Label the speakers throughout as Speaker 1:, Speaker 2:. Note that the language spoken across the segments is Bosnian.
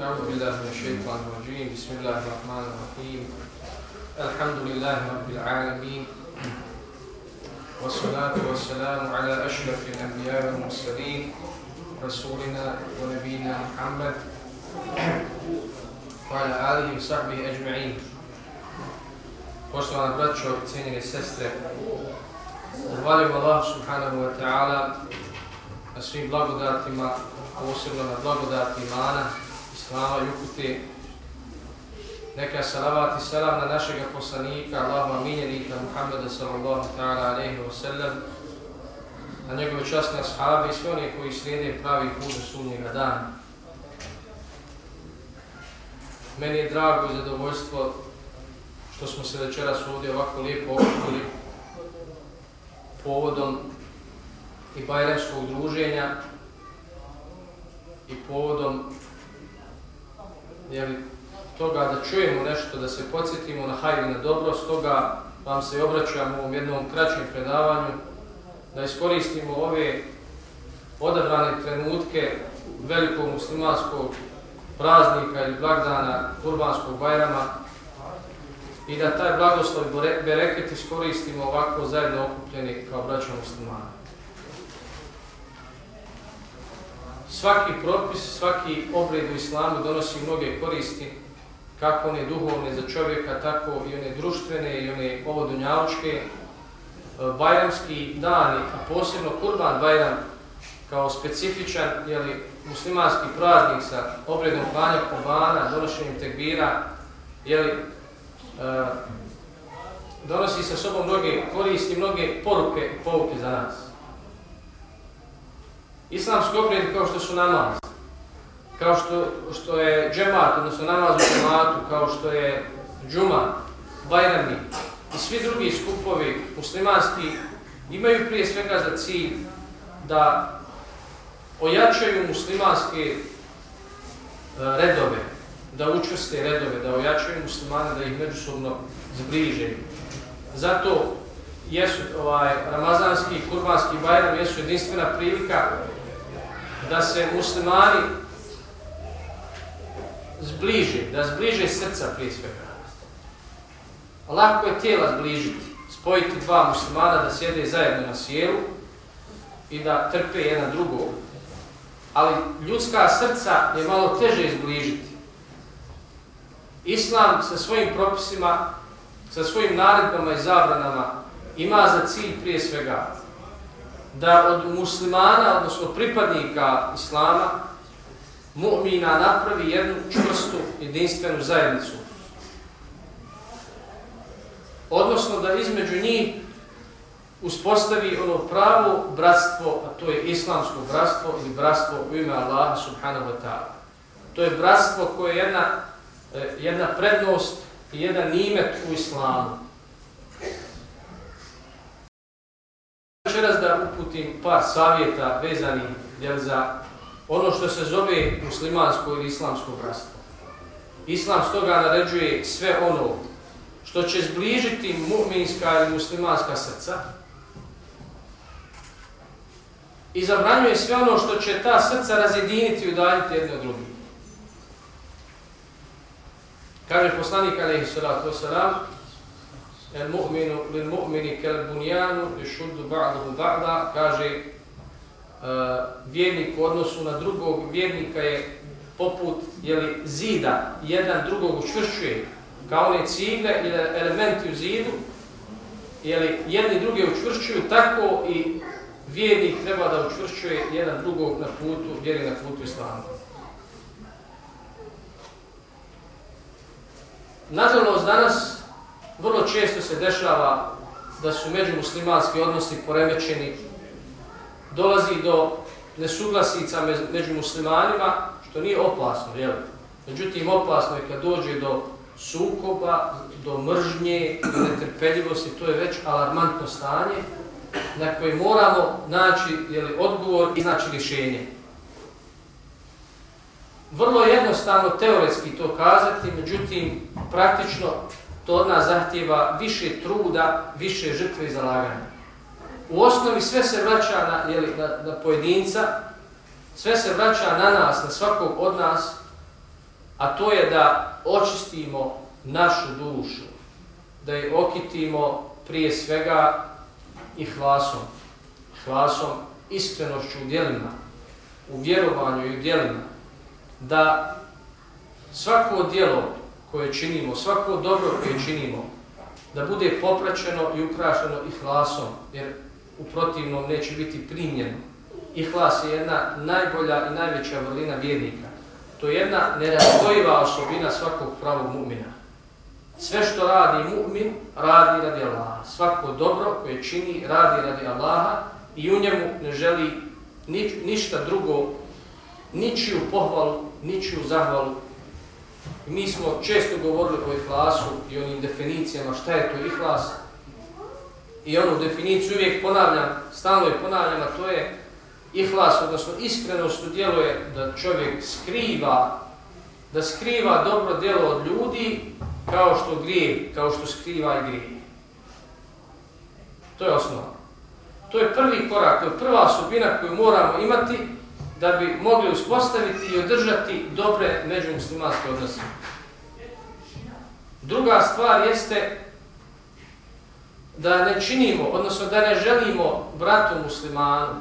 Speaker 1: أعوذ بالله من الشيطان الرجيم. بسم الله الرحمن الرحيم. الحمد لله رب العالمين. والصلاة والسلام على أشرف الأنبياء والمرسلين رسولنا ونبينا محمد وعلى آله وصحبه أجمعين. Poštovana braćo, cijenjene sestre, zahvaljujem Allah subhanahu wa ta'ala na svim blagodatima, posebno na blagodati imana, slava i upute. Neka salavat i salam na našeg poslanika, Allahuma miljenika Muhammeda sallallahu ta'ala alaihi wa sallam, na njegove časne ashabi i sve one koji slijede pravi put do sunnjega dana. Meni je drago i zadovoljstvo što smo se večeras ovdje ovako lijepo okupili povodom i bajramskog druženja i povodom jeli, toga da čujemo nešto, da se podsjetimo na hajde na dobro, stoga vam se obraćam u ovom jednom kraćem predavanju, da iskoristimo ove odabrane trenutke velikog muslimanskog praznika ili blagdana Kurbanskog Bajrama i da taj blagoslov bereket iskoristimo ovako zajedno okupljeni kao braća muslimana. Svaki propis, svaki obred u islamu donosi mnoge koristi, kako one duhovne za čovjeka, tako i one društvene i one ovodunjavučke. E, bajramski dani, a posebno Kurban Bajram, kao specifičan jeli, muslimanski praznik sa obredom klanja Kurbana, donošenjem tekbira, jeli, e, donosi sa sobom mnoge koristi, mnoge poruke pouke za nas. Islamski obred kao što su namaz, kao što, što je džemat, odnosno namaz u džematu, kao što je džuma, bajrami i svi drugi skupovi muslimanski imaju prije svega za cilj da ojačaju muslimanske e, redove, da učvrste redove, da ojačaju muslimane, da ih međusobno zbliže. Zato jesu ovaj ramazanski i kurbanski bajram jesu jedinstvena prilika da se muslimani zbliže, da zbliže srca prije svega. Lako je tijela zbližiti, spojiti dva muslimana da sjede zajedno na sjelu i da trpe jedan drugog. Ali ljudska srca je malo teže izbližiti. Islam sa svojim propisima, sa svojim naredbama i zabranama ima za cilj prije svega da od muslimana, odnosno pripadnika Islama, mu'mina napravi jednu čvrstu, jedinstvenu zajednicu. Odnosno da između njih uspostavi ono pravo bratstvo, a to je islamsko bratstvo ili bratstvo u ime Allaha subhanahu wa ta'ala. To je bratstvo koje je jedna e, jedna prednost i jedan nimet u islamu. Večeras da uputim par savjeta vezani jel, za ono što se zove muslimansko ili islamsko bratstvo. Islam stoga naređuje sve ono što će zbližiti mu'minska ili muslimanska srca i zabranjuje sve ono što će ta srca razjediniti i udaljiti jedne od drugih. Kaže poslanik alejhi salatu vesselam: "El mu'minu lil mu'mini kal bunyanu yashuddu ba'dahu ba'da." Kaže uh, vjernik u odnosu na drugog vjernika je poput je li zida, jedan drugog učvršćuje kao one cigle ili elementi u zidu, je li jedni druge učvršćuju, tako i vjernik treba da učvršćuje jedan drugog na putu, vjeri na putu islama. Nažalost, danas vrlo često se dešava da su međumuslimanski odnosi poremećeni, dolazi do nesuglasica među muslimanima, što nije opasno, jel? Međutim, opasno je kad dođe do sukoba, do mržnje, do netrpeljivosti, to je već alarmantno stanje na koje moramo naći jeli, odgovor i znači rješenje. Vrlo jednostavno teoretski to kazati, međutim, praktično to od nas zahtjeva više truda, više žrtve i zalaganja. U osnovi sve se vraća na, jeli, na, na pojedinca, sve se vraća na nas, na svakog od nas, a to je da očistimo našu dušu, da je okitimo prije svega i hlasom, hlasom iskrenošću u dijelima, u vjerovanju i u dijelima, da svako dijelo koje činimo, svako dobro koje činimo, da bude popraćeno i ukrašeno ihlasom, jer u protivnom neće biti primljeno. I je jedna najbolja i najveća vrlina vjernika. To je jedna nerazvojiva osobina svakog pravog mu'mina. Sve što radi mu'min, radi radi Allaha. Svako dobro koje čini, radi radi Allaha i u njemu ne želi ni, ništa drugo, ničiju pohvalu, ničiju zahvalu. Mi smo često govorili o ihlasu i onim definicijama šta je to ihlas. I onu definiciju uvijek ponavljam, stalno je ponavljam, a to je ihlas, odnosno iskrenost u dijelu je da čovjek skriva, da skriva dobro djelo od ljudi kao što grije, kao što skriva i grije. To je osnova. To je prvi korak, to je prva osobina koju moramo imati da bi mogli uspostaviti i održati dobre međumuslimanske odnose. Druga stvar jeste da ne činimo, odnosno da ne želimo bratu muslimanu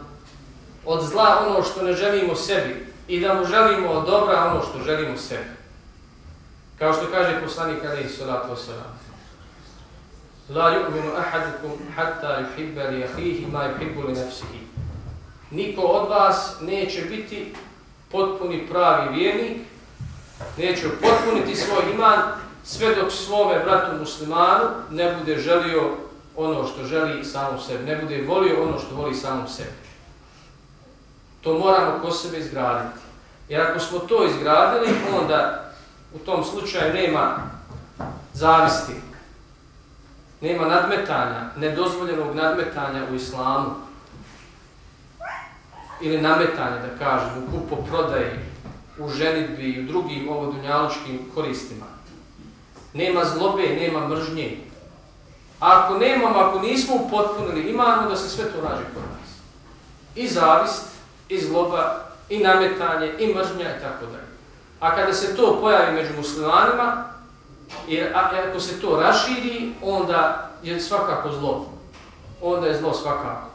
Speaker 1: od zla ono što ne želimo sebi i da mu želimo od dobra ono što želimo sebi. Kao što kaže poslanik Ali Salatu Wasalam. La yu'minu ahadukum hatta yuhibba li ahihi ma yuhibbu li nafsihi. Niko od vas neće biti potpuni pravi vjernik, neće potpuniti svoj iman sve dok svome bratu muslimanu ne bude želio ono što želi samom sebi, ne bude volio ono što voli samom sebi. To moramo ko sebe izgraditi. Jer ako smo to izgradili, onda u tom slučaju nema zavisti, nema nadmetanja, nedozvoljenog nadmetanja u islamu ili nametanje, da kažem, u kupo prodaji, u ženitbi i u drugim ovodunjaločkim koristima. Nema zlobe, nema mržnje. A ako nemamo, ako nismo upotpunili, imamo da se sve to rađe kod nas. I zavist, i zloba, i nametanje, i mržnja i tako dalje. A kada se to pojavi među muslimanima, jer ako se to raširi, onda je svakako zlo. Onda je zlo svakako.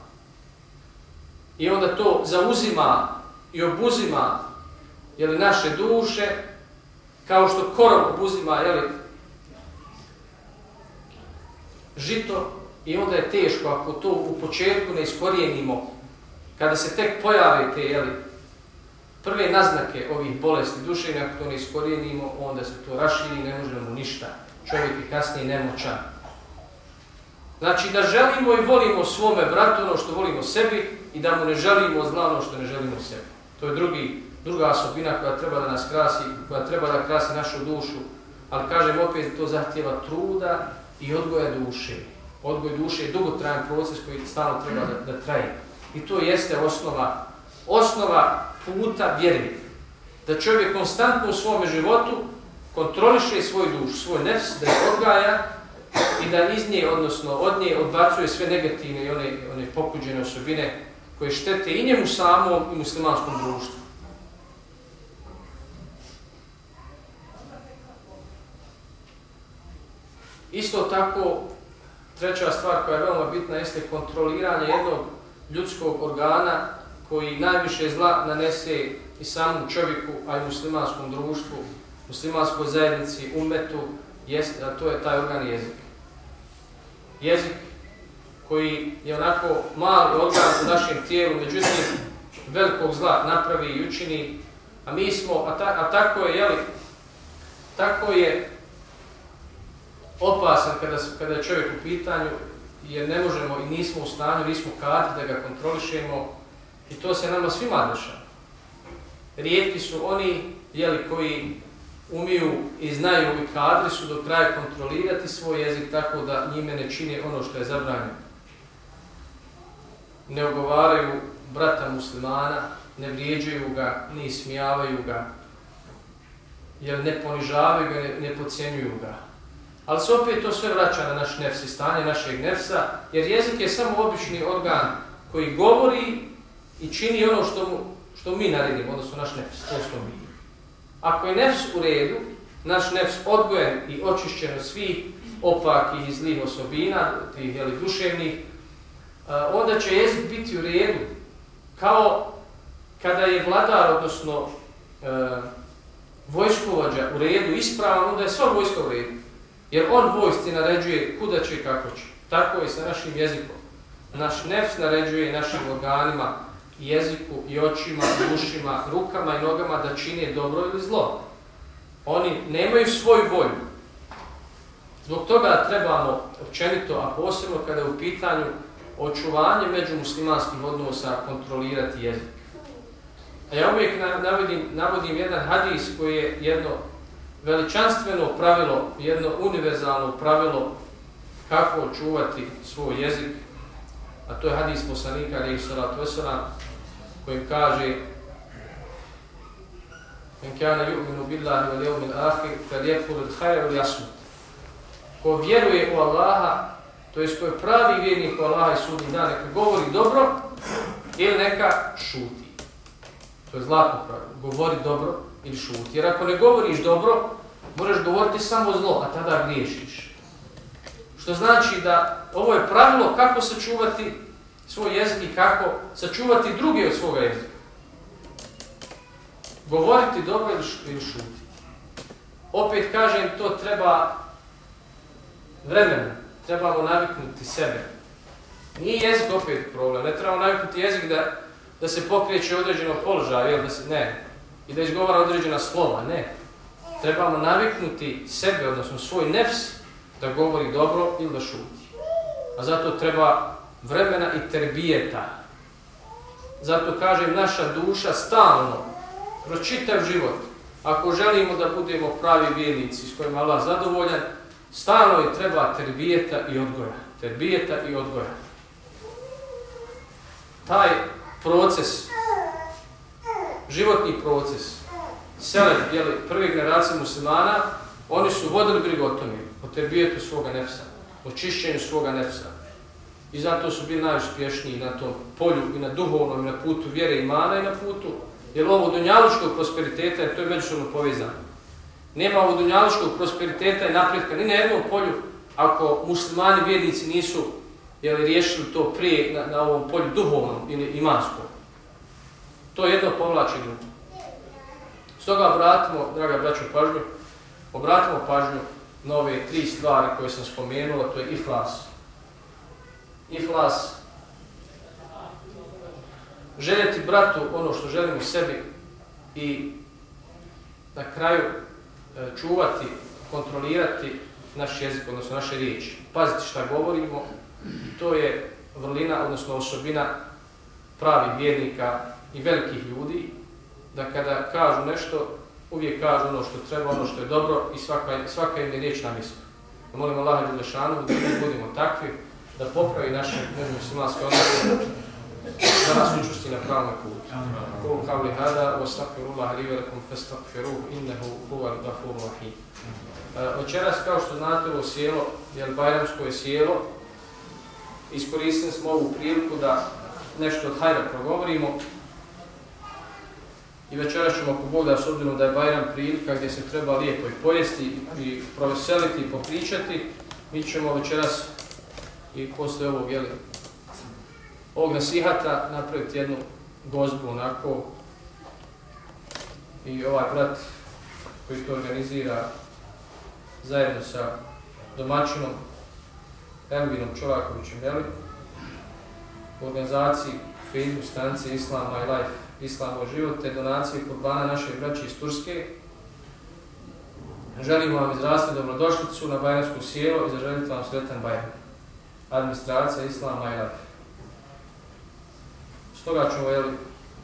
Speaker 1: I onda to zauzima i obuzima jeli, naše duše, kao što korov obuzima jeli, žito, i onda je teško ako to u početku ne iskorijenimo, kada se tek pojave te jeli, prve naznake ovih bolesti duše, i ako to ne iskorijenimo, onda se to raširi i ne možemo ništa. Čovjek je kasnije nemoćan. Znači da želimo i volimo svome bratu ono što volimo sebi i da mu ne želimo zla ono što ne želimo sebi. To je drugi, druga osobina koja treba da nas krasi, koja treba da krasi našu dušu. Ali kažem opet, to zahtjeva truda i odgoja duše. Odgoj duše je dugotrajan proces koji stalno treba da, da traje. I to jeste osnova, osnova puta vjeri. Da čovjek konstantno u svome životu kontroliše svoj duš, svoj nefs, da je odgaja i da iz nje, odnosno od nje, odbacuje sve negativne i one, one pokuđene osobine koje štete i njemu samom i muslimanskom društvu. Isto tako, treća stvar koja je veoma bitna jeste kontroliranje jednog ljudskog organa koji najviše zla nanese i samom čovjeku, a i muslimanskom društvu, muslimanskoj zajednici, umetu, jeste, a to je taj organ jezik. Jezik koji je onako mali organ u našem tijelu, međutim velikog zla napravi i učini, a mi smo, a, ta, a tako je, jeli, tako je opasan kada, kada je čovjek u pitanju, jer ne možemo i nismo u stanju, nismo kati da ga kontrolišemo, I to se nama svima dešava. Rijetki su oni jeli, koji umiju i znaju i kadri su do kraja kontrolirati svoj jezik tako da njime ne čine ono što je zabranjeno. Ne ogovaraju brata muslimana, ne vrijeđaju ga, ne ismijavaju ga, jer ne ponižavaju ga, ne, ne pocijenjuju ga. Ali se opet to sve vraća na naš nefs i stanje našeg nefsa, jer jezik je samo obični organ koji govori i čini ono što, mu, što mi naredimo, odnosno naš nefs, to što mi. Ako je nefs u redu, naš nefs odgojen i očišćen od svih opakih i zlih osobina, tih jeli, duševnih, onda će jezik biti u redu. Kao kada je vladar, odnosno e, vojskovođa u redu ispravan, onda je sva vojska u redu. Jer on vojsci naređuje kuda će i kako će. Tako je sa našim jezikom. Naš nefs naređuje našim organima, jeziku i očima, i ušima, rukama i nogama da čine dobro ili zlo. Oni nemaju svoju volju. Zbog toga trebamo općenito, a posebno kada je u pitanju očuvanje među muslimanskim odnosa kontrolirati jezik. A ja uvijek navodim, navodim jedan hadis koji je jedno veličanstveno pravilo, jedno univerzalno pravilo kako očuvati svoj jezik, a to je hadis poslanika alaihi salatu wasalam, kojim kaže Men kana yu'minu billahi wal yawmil akhir falyakul al-khayra wal yasmut. Ko vjeruje u Allaha, to jest ko je pravi vjernik u Allaha i sudnji dan, neka govori dobro ili neka šuti. To je zlatno pravilo. Govori dobro ili šuti. Jer ako ne govoriš dobro, moraš govoriti samo zlo, a tada griješiš. Što znači da ovo je pravilo kako sačuvati svoj jezik i kako sačuvati druge od svoga jezika. Govoriti dobro ili šuti. Opet kažem, to treba vremena. Trebamo naviknuti sebe. Nije jezik opet problem. Ne trebamo naviknuti jezik da, da se pokreće određeno položaj, jel da se, ne. I da izgovara određena slova, ne. Trebamo naviknuti sebe, odnosno svoj nefs, da govori dobro ili da šuti. A zato treba vremena i terbijeta. Zato kažem, naša duša stalno, kroz čitav život, ako želimo da budemo pravi vjernici s kojima Allah zadovoljan, stalno je treba terbijeta i odgoja. Terbijeta i odgoja. Taj proces, životni proces, selef, jeli, prve generacije muslimana, oni su vodili brigu o tome, o terbijetu svoga nefsa, o čišćenju svoga nefsa. I zato su bili najuspješniji na tom polju i na duhovnom i na putu vjere i i na putu. Jer ovo dunjalučkog prosperiteta, to je međusobno povezano. Nema ovo dunjalučkog prosperiteta i napretka ni na jednom polju ako muslimani vjernici nisu jeli, riješili to prije na, na ovom polju duhovnom ili imanskom. To je jedno povlači drugo. Stoga obratimo, draga braćo, pažnju, obratimo pažnju nove tri stvari koje sam spomenula, to je ihlas. Ihlas. Željeti bratu ono što želimo sebi i na kraju e, čuvati, kontrolirati naš jezik, odnosno naše riječi. Paziti šta govorimo, to je vrlina, odnosno osobina pravih vjernika i velikih ljudi, da kada kažu nešto, uvijek kažu ono što treba, ono što je dobro i svaka, svaka im je riječ na mjestu. Pa Molim Allah i Đelešanu da budemo takvi, da popravi naše međumuslimanske odnose, da nas učusti na pravom putu. Kul kavli hada, wa stakfirullah li velikum festakfiruh, innehu huval gafur rahim. Eh, Očeras, kao što znate, ovo sjelo, jel Bajramsko je sjelo, iskoristili smo ovu priliku da nešto od hajra progovorimo. I večeras ćemo ako Bog da s obzirom da je Bajram prilika gdje se treba lijepo i pojesti i proveseliti i popričati, mi ćemo večeras i posle ovog, jeli, ovog nasihata napraviti jednu gozbu onako i ovaj brat koji to organizira zajedno sa domaćinom Elvinom Čovakovićem, jeli, u organizaciji Facebook stanice Islam My Life, Islamo život, te donacije kurbana naše braće iz Turske. Želimo vam izrasti dobrodošlicu na Bajransku sjelo i zaželite vam sretan Bajran. Administracija Islama i Life. Stoga ćemo jeli,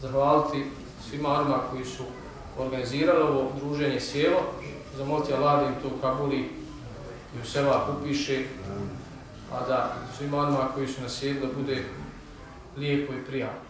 Speaker 1: zahvaliti svima onima koji su organizirali ovo druženje sjelo. Zamoliti Allah da im to u Kabuli i u Sevak upiše a da svima onima koji su na sjedu da bude lijepo i prijatno.